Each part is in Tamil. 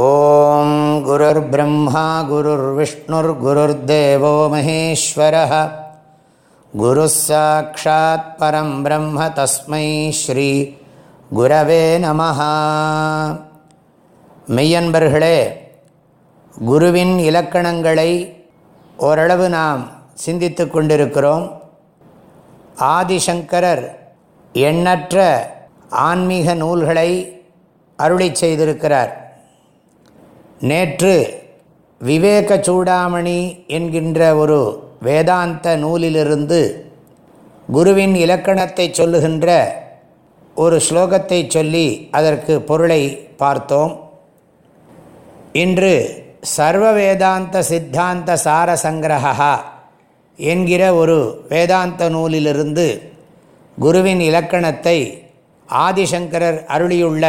ॐ गुरुर्ब्रह्मा गुरुर्विष्णुर्गुरुर्देवो महेश्वरः गुरुः साक्षात् परं ब्रह्म तस्मै श्रीगुरवे நமः மெய்யன்பர்களே குருவின் இலக்கணங்களை ஓரளவு நாம் சிந்தித்து கொண்டிருக்கிறோம் ஆதிசங்கரர் எண்ணற்ற ஆன்மீக நூல்களை அருளி செய்திருக்கிறார் நேற்று விவேக சூடாமணி என்கின்ற ஒரு வேதாந்த நூலிலிருந்து குருவின் இலக்கணத்தை சொல்லுகின்ற ஒரு ஸ்லோகத்தை சொல்லி அதற்கு பொருளை பார்த்தோம். இன்று சர்வ வேதாந்த சித்தாந்த சாரசங்கிரகா என்கிற ஒரு வேதாந்த நூலிலிருந்து குருவின் இலக்கணத்தை ஆதிசங்கரர் அருளியுள்ள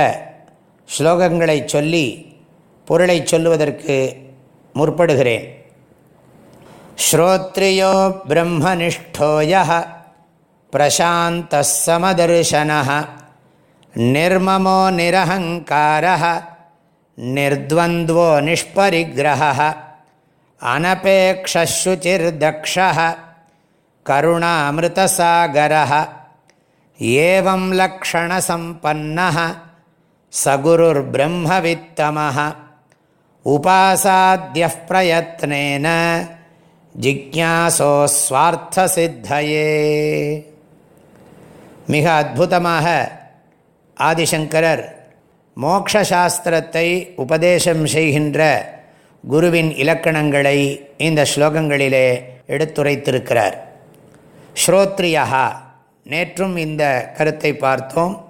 ஸ்லோகங்களை சொல்லி பொருளை சொல்லுவதற்கு முற்படுகிறேன். ஸ்ரோத்ரியோ பிரம்மனிஷ்டோய பிரசாந்த சமதர்சன நிர்மமோ நிரகங்கார நிர்த்வந்த்வோ நிஷ்பரிகிரக அனபேக்ஷுச்சிர்தக்ஷ கருணாமிருதசாகர ஏவம் லக்ஷணசம்பன்ன சகுருர் பிரம்மவித்தமாக உபாசாத்திய பிரயத்னேன ஜிக்யாசோஸ்வார்த்தசித்தையே. மிக அற்புதமாக ஆதிசங்கரர் மோக்ஷாஸ்திரத்தை உபதேசம் செய்கின்ற குருவின் இலக்கணங்களை இந்த ஸ்லோகங்களிலே எடுத்துரைத்திருக்கிறார். ஸ்ரோத்ரியா நேற்றும் இந்த கருத்தை பார்த்தோம்.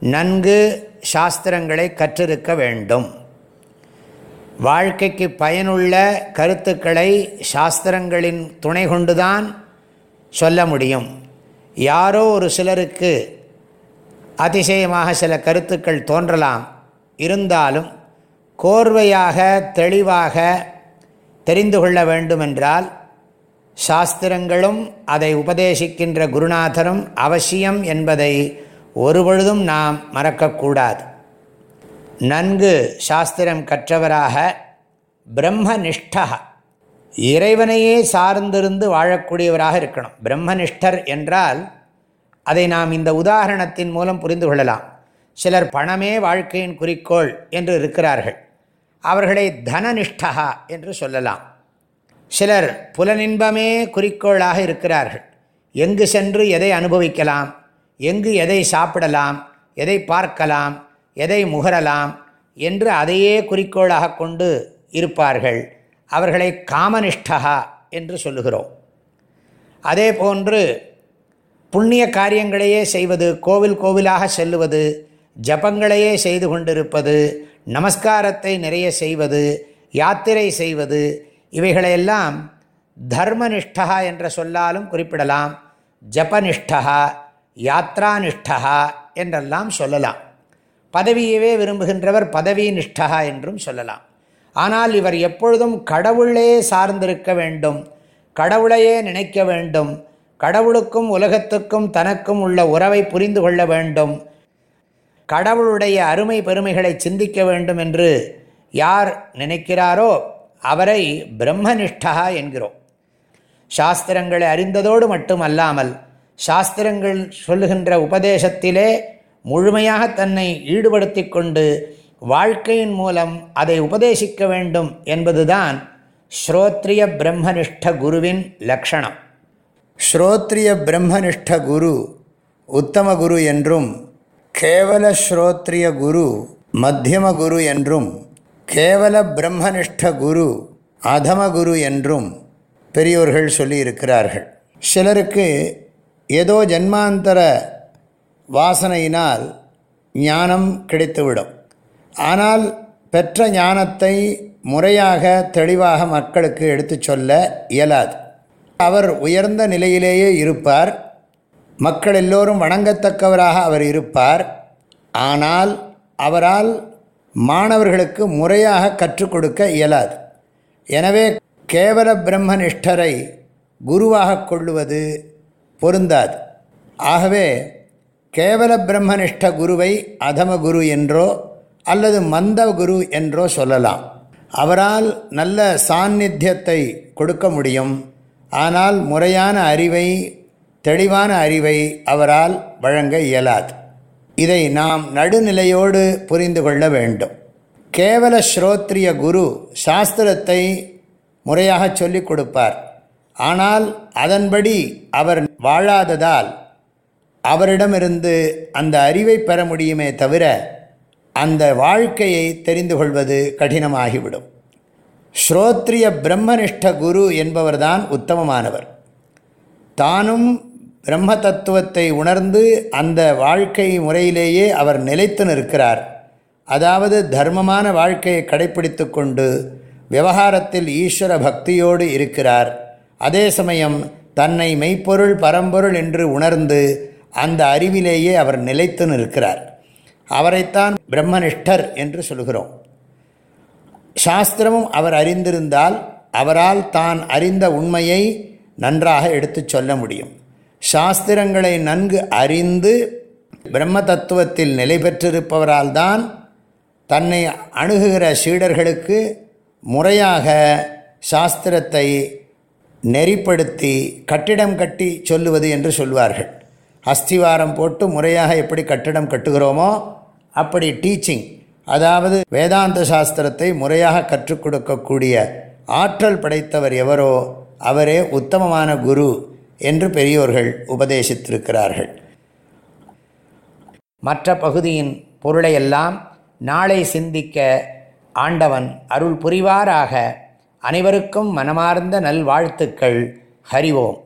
நன்கு சாஸ்திரங்களை கற்றிருக்க வேண்டும். வாழ்க்கைக்கு பயனுள்ள கருத்துக்களை சாஸ்திரங்களின் துணை கொண்டுதான் சொல்ல முடியும். யாரோ ஒரு சிலருக்கு அதிசயமாக சில கருத்துக்கள் தோன்றலாம். இருந்தாலும் கோர்வையாக தெளிவாக தெரிந்து கொள்ள வேண்டுமென்றால் சாஸ்திரங்களும் அதை உபதேசிக்கின்ற குருநாதரும் அவசியம் என்பதை ஒருபொழுதும் நாம் மறக்கக்கூடாது. நன்கு சாஸ்திரம் கற்றவராக பிரம்மனிஷ்டா. இறைவனையே சார்ந்திருந்து வாழக்கூடியவராக இருக்கணும். பிரம்மனிஷ்டர் என்றால் அதை நாம் இந்த உதாரணத்தின் மூலம் புரிந்து கொள்ளலாம். சிலர் பணமே வாழ்க்கையின் குறிக்கோள் என்று இருக்கிறார்கள். அவர்களை தனநிஷ்டா என்று சொல்லலாம். சிலர் புலனின்பமே குறிக்கோளாக இருக்கிறார்கள். எங்கு சென்று எதை அனுபவிக்கலாம்? எங்கு எதை சாப்பிடலாம்? எதை பார்க்கலாம்? எதை முகரலாம் என்று அதையே குறிக்கோளாக கொண்டு இருப்பார்கள். அவர்களை காமனிஷ்டா என்று சொல்லுகிறோம். அதே போன்று புண்ணிய காரியங்களையே செய்வது கோவில் கோவிலாக செல்லுவது ஜபங்களையே செய்து கொண்டிருப்பது நமஸ்காரத்தை நிறைய செய்வது யாத்திரை செய்வது இவைகளையெல்லாம் தர்மனிஷ்டா என்ற சொல்லாலும் குறிப்பிடலாம். ஜபனிஷ்டா யாத்ரானிஷ்டா என்றெல்லாம் சொல்லலாம். பதவியவே விரும்புகின்றவர் பதவி நிஷ்டா என்றும் சொல்லலாம். ஆனால் இவர் எப்பொழுதும் கடவுளே சார்ந்திருக்க வேண்டும் கடவுளையே நினைக்க வேண்டும் கடவுளுக்கும் உலகத்துக்கும் தனக்கும் உள்ள உறவை புரிந்து கொள்ள வேண்டும் கடவுளுடைய அருமை பெருமைகளை சிந்திக்க வேண்டும் என்று யார் நினைக்கிறாரோ அவரை பிரம்மனிஷ்டா என்கிறோம். சாஸ்திரங்களை அறிந்ததோடு மட்டுமல்லாமல் சாஸ்திரங்கள் சொல்லுகின்ற உபதேசத்திலே முழுமையாக தன்னை ஈடுபடுத்தி கொண்டு வாழ்க்கையின் மூலம் அதை உபதேசிக்க வேண்டும் என்பதுதான் ஸ்ரோத்ரிய பிரம்மனிஷ்ட குருவின் லக்ஷணம். ஸ்ரோத்ரிய பிரம்மனிஷ்ட குரு உத்தம குரு என்றும் கேவல ஸ்ரோத்ரிய குரு மத்தியம குரு என்றும் கேவல பிரம்மனிஷ்ட குரு அதம குரு என்றும் பெரியோர்கள் சொல்லியிருக்கிறார்கள். சிலருக்கு ஏதோ ஜன்மாந்தர வாசனையினால் ஞானம் கிடைத்துவிடும். ஆனால் பெற்ற ஞானத்தை முறையாக தெளிவாக மக்களுக்கு எடுத்து சொல்ல இயலாது. அவர் உயர்ந்த நிலையிலேயே இருப்பார். மக்கள் எல்லோரும் வணங்கத்தக்கவராக அவர் இருப்பார். ஆனால் அவரால் மாணவர்களுக்கு முறையாக கற்றுக் கொடுக்க இயலாது. எனவே கேவல பிரம்மனிஷ்டரை குருவாக கொள்ளுவது பொருந்தாது. ஆகவே கேவல பிரம்மனிஷ்ட குருவை அதம குரு என்றோ அல்லது மந்த குரு என்றோ சொல்லலாம். அவரால் நல்ல சாநித்தியத்தை கொடுக்க முடியும். ஆனால் முறையான அறிவை தெளிவான அறிவை அவரால் வழங்க இயலாது. இதை நாம் நடுநிலையோடு புரிந்து கொள்ள வேண்டும். கேவல ஸ்ரோத்ரிய குரு சாஸ்திரத்தை முறையாக சொல்லிக் கொடுப்பார். ஆனால் அதன்படி அவர் வாழாததால் அவரிடமிருந்து அந்த அறிவை பெற முடியுமே தவிர அந்த வாழ்க்கையை தெரிந்து கொள்வது கடினமாகிவிடும். ஸ்ரோத்ரிய பிரம்மனிஷ்ட குரு என்பவர்தான் உத்தமமானவர். தானும் பிரம்ம தத்துவத்தை உணர்ந்து அந்த வாழ்க்கை முறையிலேயே அவர் நிலைத்து நிற்கிறார். அதாவது தர்மமான வாழ்க்கையை கடைபிடித்து கொண்டு விவகாரத்தில் ஈஸ்வர பக்தியோடு இருக்கிறார். அதே சமயம் தன்னை மெய்ப்பொருள் பரம்பொருள் என்று உணர்ந்து அந்த அறிவிலேயே அவர் நிலைத்து நிற்கிறார். அவரைத்தான் பிரம்மனிஷ்டர் என்று சொல்கிறோம். சாஸ்திரமும் அவர் அறிந்திருந்தால் அவரால் தான் அறிந்த உண்மையை நன்றாக எடுத்துச் சொல்ல முடியும். சாஸ்திரங்களை நன்கு அறிந்து பிரம்ம தத்துவத்தில் நிலை பெற்றிருப்பவரால் தான் தன்னை அணுகுகிற சீடர்களுக்கு முறையாக சாஸ்திரத்தை நெறிப்படுத்தி கட்டிடம் கட்டி சொல்லுவது என்று சொல்வார்கள். அஸ்திவாரம் போட்டு முறையாக எப்படி கட்டிடம் கட்டுகிறோமோ அப்படி டீச்சிங் அதாவது வேதாந்த சாஸ்திரத்தை முறையாக கற்றுக் கொடுக்கக்கூடிய ஆற்றல் படைத்தவர் எவரோ அவரே உத்தமமான குரு என்று பெரியோர்கள் உபதேசித்திருக்கிறார்கள். மற்ற பகுதியின் பொருளையெல்லாம் நாளை சிந்திக்க ஆண்டவன் அருள் புரிவாராக. அனைவருக்கும் மனமார்ந்த நல்வாழ்த்துக்கள். ஹரிவோம்